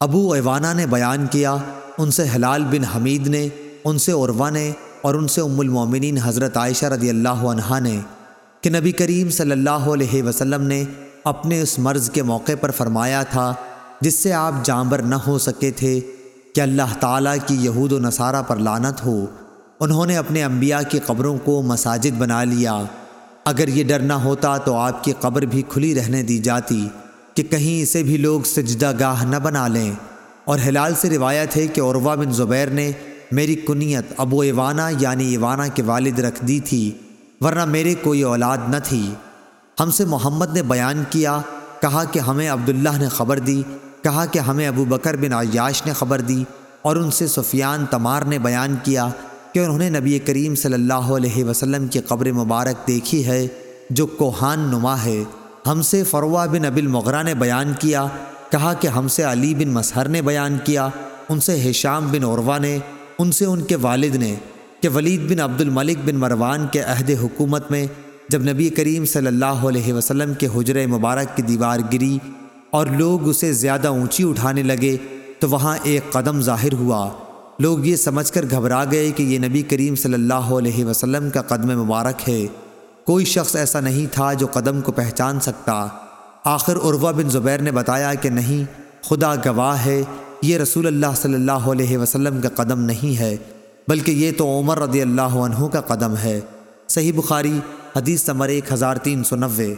ابو ایوانہ نے بیان کیا، ان سے حلال بن حمید نے، ان سے عروہ نے اور ان سے ام المومنین حضرت عائشہ رضی اللہ عنہا نے کہ نبی کریم صلی اللہ علیہ وسلم نے اپنے اس مرض کے موقع پر فرمایا تھا، جس سے آپ جانبر نہ ہو سکے تھے کہ اللہ تعالیٰ کی یہود و نصارہ پر لانت ہو۔ انہوں نے اپنے انبیاء کی قبروں کو مساجد بنا لیا۔ اگر یہ ڈر نہ ہوتا تو آپ کی قبر بھی کھلی رہنے دی جاتی۔ کہ کہیں اسے بھی لوگ سجدہ گاہ نہ بنا لیں۔ اور حلال سے روایت ہے کہ عروہ بن زبیر نے میری کنیت ابو ایوانہ یعنی ایوانہ کے والد رکھ دی تھی، ورنہ میرے کوئی اولاد نہ تھی۔ ہم سے محمد نے بیان کیا، کہا کہ ہمیں عبداللہ نے خبر دی، کہا کہ ہمیں ابو بکر بن عیاش نے خبر دی اور ان سے سفیان تمار نے بیان کیا کہ انہوں نے نبی کریم صلی اللہ علیہ وسلم کی قبر مبارک دیکھی ہے، جو کوہان نما ہے۔ ہم سے فروہ بن ابی المغرہ نے بیان کیا، کہا کہ ہم سے علی بن مسہر نے بیان کیا، ان سے حشام بن عروہ نے، ان سے ان کے والد نے، کہ ولید بن عبد الملک بن مروان کے عہد حکومت میں جب نبی کریم صلی اللہ علیہ وسلم کے حجر مبارک کی دیوار گری اور لوگ اسے زیادہ اونچی اٹھانے لگے، تو وہاں ایک قدم ظاہر ہوا۔ لوگ یہ سمجھ کر گھبرا گئے کہ یہ نبی کریم صلی اللہ علیہ وسلم کا قدم مبارک ہے۔ کوئی شخص ایسا نہیں تھا جو قدم کو پہچان سکتا۔ آخر عروہ بن زبیر نے بتایا کہ نہیں، خدا گواہ ہے، یہ رسول اللہ صلی اللہ علیہ وسلم کا قدم نہیں ہے، بلکہ یہ تو عمر رضی اللہ عنہ کا قدم ہے۔ صحیح بخاری، حدیث نمبر ایک ہزار تین سو نوے۔